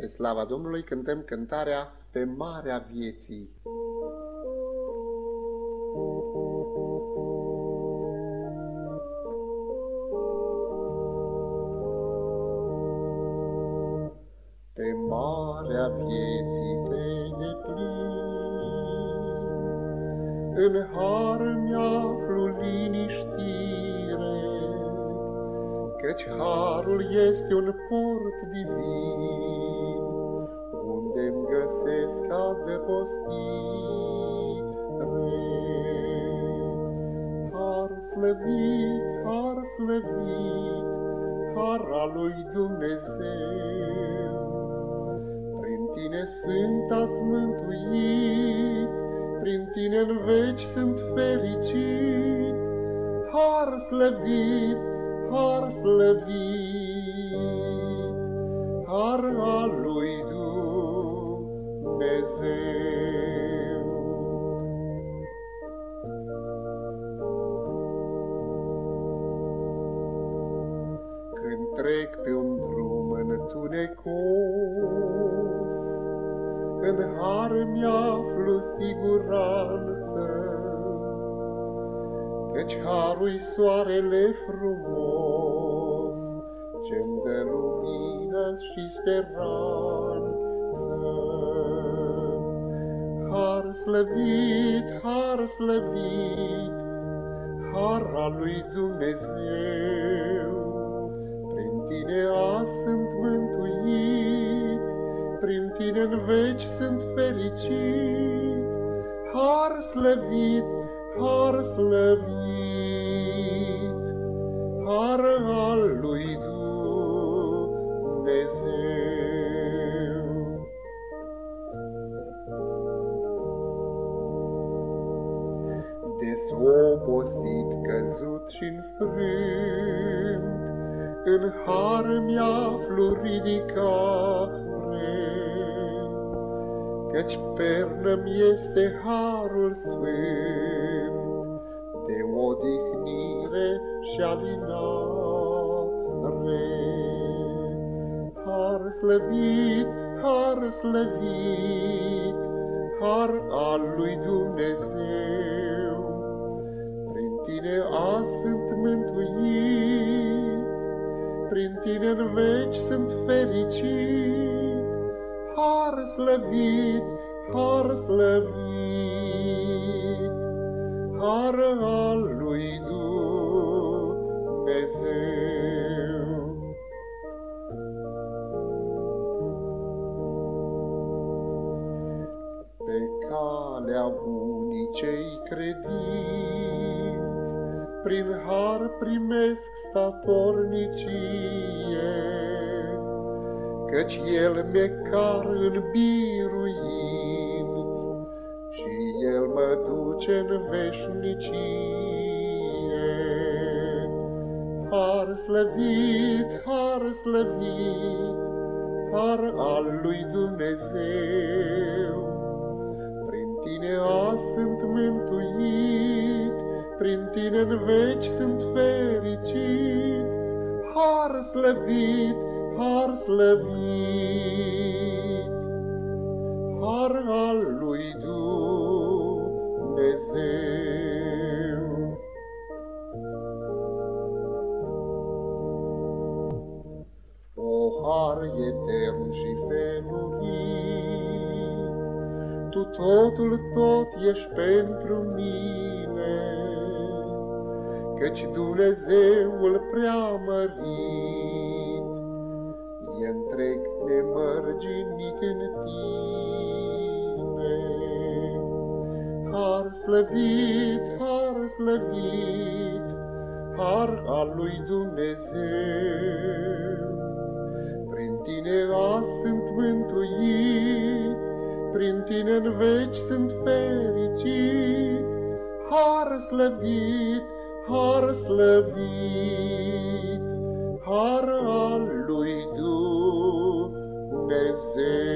Spre slava Domnului cântăm cântarea Pe Marea Vieții. Pe marea vieții te deplin, În har mi-aflu liniștire, Căci harul este un port divin, Unde-mi găsesc adăpostire. Har slăvit, har slăvit, har al lui Dumnezeu, Prin tine sunt azi mântuit, Prin tine în veci sunt fericit, Har slăvit, har slăvit, har al lui Dumnezeu. Când trec pe un drum întunecos, În har mi-aflu siguranță, Căci harul soarele frumos, Ce-mi dă lumină și speranță. Har slăvit, har slăvit, har al lui Dumnezeu, Prin tine azi sunt mântuit, Prin tine în veci sunt fericit, Har slăvit, har slăvit, har al lui Dumnezeu. Desobosit, căzut și înfrânt, În har mi-aflu ridicare, Căci pernă-mi este harul sfânt, De odihnire și alinare. Har slăvit, har slăvit, har al lui Dumnezeu, Prin tine azi sunt mântuit, Prin tine în veci sunt fericit, Har slăvit, har slăvit, har al lui Dumnezeu. Pe calea bunicei credinți, Prin har primesc statornicie, Căci El mi-e car în biruinți Și El mă duce în veșnicie. Har slăvit, har slăvit, har al lui Dumnezeu. Prin tine azi sunt mântuit, prin tine în veci sunt fericit. Har slăvit, har slăvit, har al lui Dumnezeu. O har etern și fenurit, Tu totul tot ești pentru mine, Căci Dumnezeul preamărit. e întreg nemărginit în tine. Har slăvit, har slăvit, har al lui Dumnezeu. Prin tine azi sunt mântuit, prin tine în veci sunt fericit. Har slăvit, har slăvit, har al lui Dumnezeu.